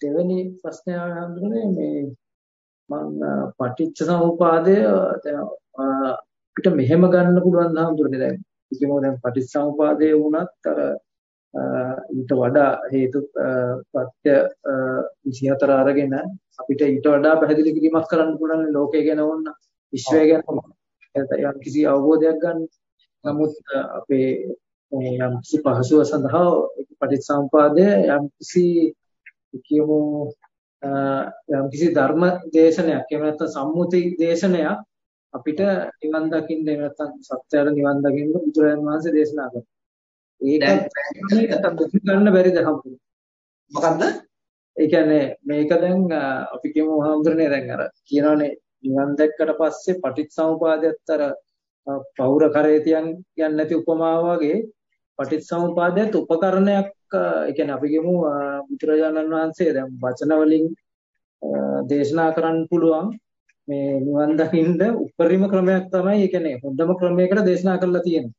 දෙවෙනි ප්‍රශ්නය හඳුනන්නේ මේ මම පටිච්ච සමුපාදය දැන් අපිට මෙහෙම ගන්න පුළුවන් හඳුනන්නේ දැන් කිසිම දැන් පටිච්ච සමුපාදය වුණත් අර ඊට වඩා හේතු ප්‍රත්‍ය 24 අරගෙන අපිට ඊට වඩා පැහැදිලි කිරීමක් කරන්න පුළුවන් ලෝකය ගැන වුණ විශ්වය ගැන යම් කිසි අවබෝධයක් ගන්න. නමුත් අපේ යම් කිසි පහසුව සඳහා පටිච්චසමුපාදය යම් කිසි කියමු යම් කිසි ධර්ම දේශනයක් එහෙම නැත්නම් සම්මුති දේශනයක් අපිට නිවන් දකින්න එහෙම නැත්නම් සත්‍යයට නිවන් දකින්න බුදුරජාණන් වහන්සේ දේශනා කරා. ඒක ගන්න බැරිද හම්බුනේ? මොකද්ද? ඒ කියන්නේ මේක දැන් අපි කියමු හම්බුනේ දැන් අර කියනවානේ නිවන් දැක්කට පස්සේ පටිච්චසමුපාදයත් අර පෞර කරේ තියන් යන්නේ නැති උපමාව වගේ පටිච්චසමුපාදයට උපකරණයක් ඒ කියන්නේ අපි කියමු බුදුරජාණන් වහන්සේ දැන් වචන වලින් දේශනා කරන්න පුළුවන් මේ නිවන් දකින්න උපරිම ක්‍රමයක් තමයි ඒ කියන්නේ හොඳම ක්‍රමයකට දේශනා කරලා තියෙන්නේ.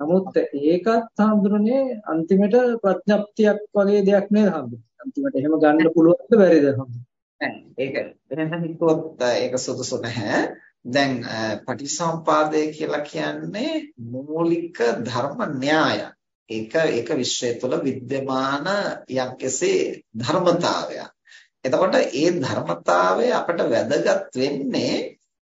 නමුත් ඒකත් හඳුරන්නේ අන්තිමට ප්‍රඥප්තියක් වගේ දෙයක් නේද හඳුරන්නේ. අන්තිමට එහෙම ගන්න පුළුවන්ද බැරිද හඳුරන්නේ. නෑ ඒක එහෙම හිතුවොත් ඒක සුදුසු නැහැ. දැන් පටිසම්පාදය කියලා කියන්නේ මූලික ධර්ම න්‍යායක්. ඒක ඒක විශ්වය තුළ विद्यमान යම්කිසි ධර්මතාවයක්. එතකොට ඒ ධර්මතාවය අපට වැදගත් වෙන්නේ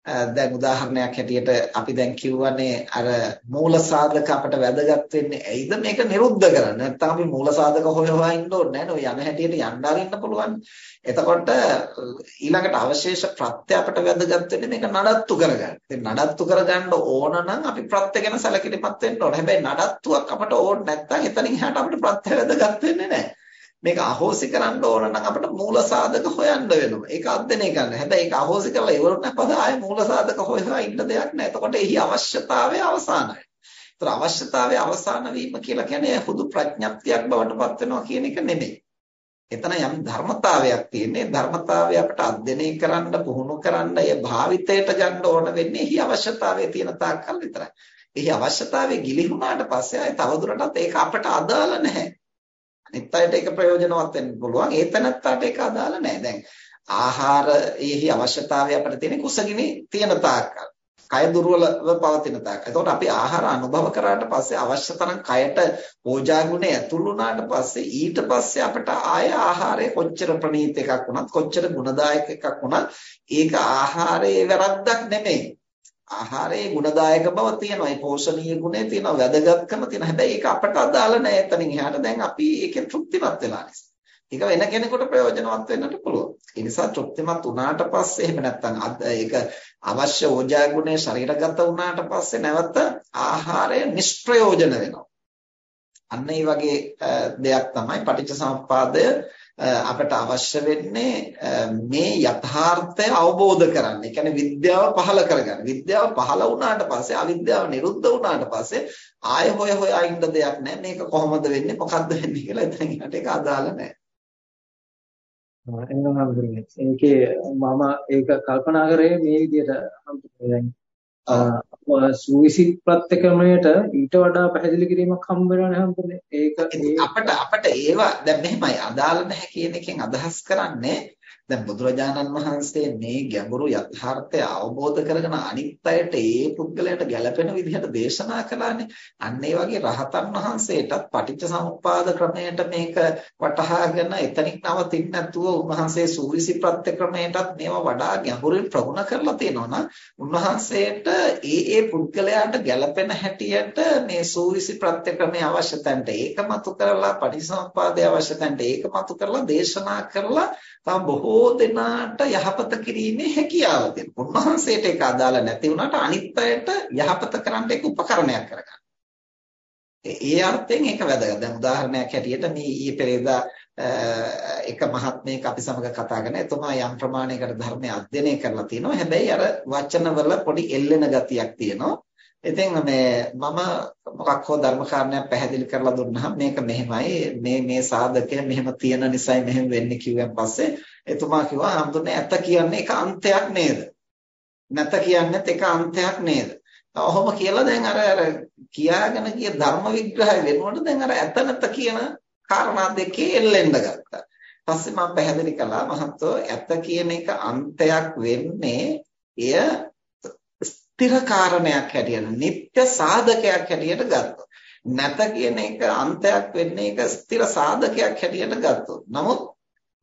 දැන් උදාහරණයක් හැටියට අපි දැන් කියවනේ අර මූල සාධක අපට වැදගත් වෙන්නේ ඇයිද මේක නිරුද්ධ කරන්න නැත්නම් අපි මූල සාධක හොය හොයා ඉන්න ඕනේ නැහැ නෝ යන හැටියට යන්න අරින්න පුළුවන් එතකොට ඊළඟට අවශේෂ ප්‍රත්‍ය අපට වැදගත් වෙන්නේ මේක නඩත්තු කරගන්න. ඉතින් නඩත්තු කරගන්න ඕන නම් අපි ප්‍රත්‍ය ගැන සැලකිලිමත් වෙන්න ඕනේ. හැබැයි නඩත්තුවක් අපට ඕන නැත්නම් එතනින් එහාට අපිට ප්‍රත්‍ය වැදගත් වෙන්නේ නැහැ. මේක අහෝසි කරන්න ඕන නම් අපිට මූල සාධක හොයන්න වෙනවා. ඒක අධ්‍යයනය කරන්න. හැබැයි ඒක අහෝසි කරලා ඉවරුනත් පද ආයේ මූල සාධක හොයලා ඉන්න දෙයක් නැහැ. එතකොට එහි අවශ්‍යතාවය අවසానයි. ඒතර අවශ්‍යතාවය අවසాన වීම කියලා කියන්නේ හුදු ප්‍රඥප්තියක් බවට පත් වෙනවා කියන එක නෙමෙයි. එතන යම් ධර්මතාවයක් තියෙන්නේ ධර්මතාවය අපට අධ්‍යයනය කරන්න පුහුණු කරන්න ඒ භාවිතයට ගන්න ඕන වෙන්නේ එහි අවශ්‍යතාවය තියෙන තාක්කල් විතරයි. එහි අවශ්‍යතාවය ගිලිහුණාට පස්සේ ආයේ තවදුරටත් ඒක අපට අදාළ නැහැ. අනිත් අයට ඒක ප්‍රයෝජනවත් වෙන්න පුළුවන්. ඒ තැනත්තාට ඒක අදාළ නැහැ. දැන් ආහාරයේහි අවශ්‍යතාවය අපිට තියෙන කුසගිනි තියෙන තාක්කල්. කය දුර්වලව පවතින තාක්. එතකොට අපි ආහාර අනුභව කරාට පස්සේ අවශ්‍ය තරම් කයට ඕජා ගුණය ඇතුළු වුණාට පස්සේ ඊට පස්සේ අපිට ආය ආහාරය කොච්චර ප්‍රණීත එකක් වුණත් කොච්චර ගුණදායක එකක් වුණත් ඒක ආහාරයේ වැරද්දක් නෙමෙයි. ආහාරයේ ගුණදායක බව තියෙනවා. ඒ පෝෂණීය ගුණය තියෙනවා. වැදගත්කම තියෙනවා. හැබැයි ඒක අපට අදාළ නැහැ. එතනින් එහාට දැන් අපි ඒකෙන් තෘප්තිමත් වෙලා නිසා. ඒක වෙන කෙනෙකුට ප්‍රයෝජනවත් වෙන්නට පුළුවන්. ඒ නිසා තෘප්තිමත් වුණාට පස්සේ එහෙම නැත්නම් ඒක අවශ්‍ය ඕජා ගුණය ශරීරගත වුණාට පස්සේ නැවත ආහාරය නිෂ්ප්‍රයෝජන වෙනවා. අන්න ඒ වගේ දෙයක් තමයි පටිච්චසමුප්පාදය අපට අවශ්‍ය වෙන්නේ මේ යථාර්ථය අවබෝධ කරගන්න. ඒ කියන්නේ විද්‍යාව පහළ කරගන්න. විද්‍යාව පහළ වුණාට පස්සේ අවිද්‍යාව නිරුද්ධ වුණාට පස්සේ ආය හොය හොයා ඉන්න දෙයක් නැහැ. මේක කොහොමද වෙන්නේ? මොකද්ද වෙන්නේ කියලා එතනින් ඊට ඒක අදාළ නැහැ. ඒකේ මම ඒක කල්පනා කරේ මේ විදිහට. සුවිසි ප්‍රත්‍යක්‍රමයට ඊට වඩා පැහැදිලි කිරීමක් හම්බ වෙනවනේ හම්බුනේ. ඒක අපිට අපිට ඒවා දැන් මෙහෙමයි අදාළ නැහැ කියන එකෙන් අදහස් කරන්නේ දැන් බුදුරජාණන් වහන්සේ මේ ගැඹුරු යථාර්ථය අවබෝධ කරගෙන අනිත් අයට ඒ පුද්ගලයාට ගැළපෙන විදිහට දේශනා කළානේ. අන්න ඒ වගේ රහතන් වහන්සේටත් පටිච්චසමුප්පාද ක්‍රමයට මේක වටහාගෙන එතනින් නවතින්න නැතුව උන්වහන්සේ සූවිසි ප්‍රත්‍ය ක්‍රමයටත් මේවා වඩා ගැඹුරින් ප්‍රගුණ කරලා තියෙනවා නම් උන්වහන්සේට ඒ ඒ පුද්ගලයාට ගැළපෙන හැටියට මේ සූවිසි ප්‍රත්‍ය ක්‍රමයේ අවශ්‍ය තැනට ඒකමතු කරලා පටිච්චසමුප්පාදයේ අවශ්‍ය තැනට ඒකමතු කරලා දේශනා කරලා තම බොහෝ දෙනාට යහපත කිරීමේ හැකියාව තියෙනවා. උන්වහන්සේට ඒක අදාළ නැති වුණාට අනිත් අයට යහපත කරන්න ඒක උපකරණයක් කරගන්න. ඒ අර්ථයෙන් ඒක වැදගත්. දැන් උදාහරණයක් හැටියට මේ ඊයේ පෙරේදා එක මහත්මයෙක් අපි සමග කතා කරන එතුමා යම් ප්‍රමාණයකට ධර්මය අධ්‍යයනය කරලා තිනවා. හැබැයි අර වචනවල පොඩි එල්ලෙන ගතියක් තියෙනවා. ඉතින් මේ මම මොකක් හෝ ධර්ම කාරණයක් පැහැදිලි කරලා දුන්නාම මේක මෙහෙමයි. මේ මේ සාධකය මෙහෙම තියෙන නිසායි මෙහෙම වෙන්නේ කිව්වන් පස්සේ එතුමා කිව්වා හම්දුනේ ඇත කියන්නේ එක අන්තයක් නේද? නැත කියන්නේත් එක අන්තයක් නේද? ඔහොම කියලා දැන් අර අර කියාගෙන ගිය ධර්ම විග්‍රහය වෙනකොට දැන් අර ඇත නැත කියන කාරණා දෙකේ එල්ලෙන්න ගත්තා. පස්සේ මම පැහැදිලි කළා මහත්තයෝ ඇත කියන එක අන්තයක් වෙන්නේ එය ස්ථිර කාරණයක් හැටියට නিত্য සාධකයක් හැටියට ගත්තොත් නැත කියන එක අන්තයක් වෙන්නේ ඒක ස්ථිර සාධකයක් හැටියට ගත්තොත් නමුත්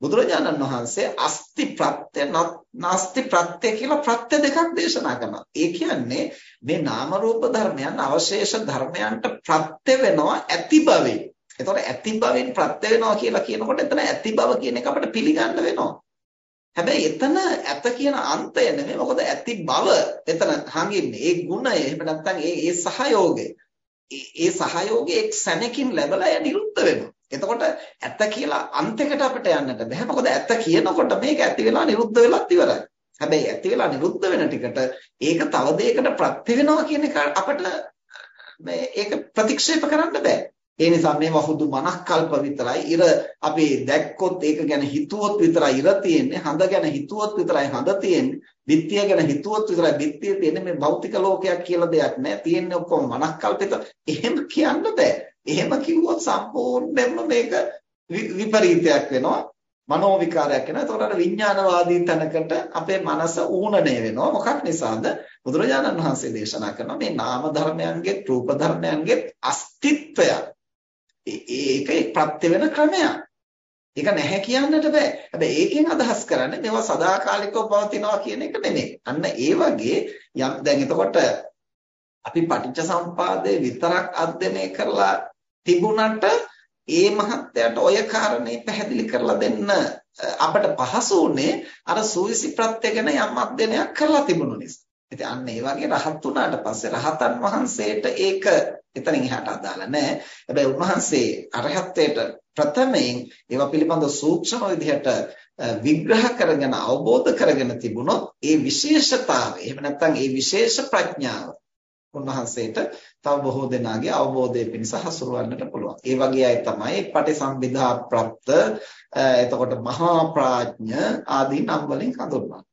බුදුරජාණන් වහන්සේ අස්ති ප්‍රත්‍ය නාස්ති ප්‍රත්‍ය කියලා ප්‍රත්‍ය දෙකක් දේශනා කරනවා. ඒ කියන්නේ මේ නාම රූප ධර්මයන් අවශේෂ ධර්මයන්ට ප්‍රත්‍ය වෙනවා ඇති බවේ. එතකොට ඇති බවෙන් ප්‍රත්‍ය වෙනවා කියලා කියනකොට එතන ඇති බව කියන එක අපිට පිළිගන්න වෙනවා. හැබැයි එතන ඇත කියන අන්තය නෙමෙයි මොකද ඇති බව එතන හංගින්නේ. ඒ ගුණය එහෙම නැත්නම් ඒ ඒ සහයෝගය. ඒ සහයෝගය එක් සැනකින් ලැබලා ය නිරුද්ධ වෙනවා. එතකොට ඇත්ත කියලා අන්තයකට අපිට යන්නට බෑ. මොකද ඇත්ත කියනකොට මේක ඇති වෙලා නිරුද්ධ වෙලත් ඉවරයි. හැබැයි ඇති වෙලා නිරුද්ධ වෙන ටිකට ඒක තව දෙයකට ප්‍රත්‍ය වෙනවා කියන එක අපිට මේ ඒක ප්‍රතික්ෂේප කරන්න බෑ. ඒ නිසා මේවා හුදු මනක්කල්ප විතරයි. ඉර අපි දැක්කොත් ඒක ගැන හිතුවොත් විතරයි ඉර තියෙන්නේ. හඳ ගැන හිතුවොත් විතරයි හඳ තියෙන්නේ. බිත්තිය ගැන හිතුවොත් විතරයි බිත්තිය තියෙන්නේ. මේ භෞතික ලෝකයක් කියලා දෙයක් නෑ. තියෙන්නේ ඔක්කොම මනක්කල්පිත. එහෙම කියන්න බෑ. එහෙම කිව්වොත් සම්පූර්ණයෙන්ම මේක විපරීතයක් වෙනවා. මනෝ විකාරයක් වෙනවා. එතකොට අර විඥානවාදී තැනකට අපේ මනස ඌණණය වෙනවා. මොකක් නිසාද? බුදුරජාණන් වහන්සේ දේශනා කරනවා මේ නාම ධර්මයන්ගේ රූප ධර්මයන්ගේ අස්තිත්වයක් ඒක ප්‍රත්‍ය වෙන ක්‍රමයක්. ඒක නැහැ කියන්නට බෑ. හැබැයි ඒකෙන් අදහස් කරන්නේ මේවා සදාකාලිකව පවතිනවා කියන එක නෙමෙයි. අන්න ඒ වගේ යම් දැන් එතකොට අපි පටිච්ච සම්පාදේ විතරක් අධ්‍යයනය කරලා තිබුණට ඒ මහත්යට ඔය කාරණේ පැහැදිලි කරලා දෙන්න අපට පහසු උනේ අර සූවිසි ප්‍රත්‍ය ගැන යම් අධ්‍යයනයක් කරලා තිබුණු නිසා. ඉතින් අන්න ඒ වගේ රහත් වුණාට පස්සේ රහතන් වහන්සේට ඒක එතනින් එහාට අදාළ නැහැ. හැබැයි උන්වහන්සේ අරහත්ත්වයට ප්‍රථමයෙන් ඒවා පිළිබඳව සූක්ෂම විදිහට විග්‍රහ කරගෙන අවබෝධ කරගෙන තිබුණොත් ඒ විශේෂතාවය එහෙම නැත්නම් ඒ විශේෂ ප්‍රඥාව උන්වහන්සේට තව බොහෝ දෙනාගේ අවබෝධය පිණිස හසුරවන්නට පුළුවන්. ඒ වගේ අය තමයි පටිසම්භිදා ප්‍රප්ත එතකොට මහා ප්‍රඥ ආදී නම් වලින් හඳුන්වන්නේ.